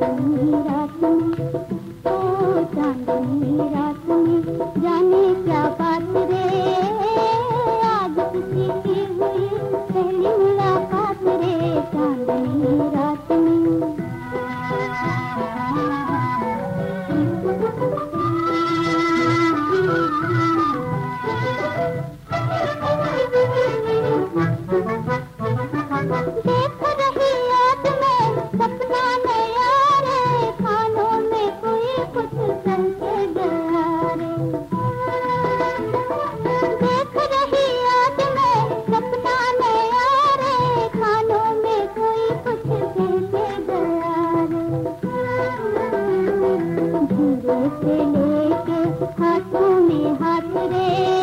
बनी रात बनी हुई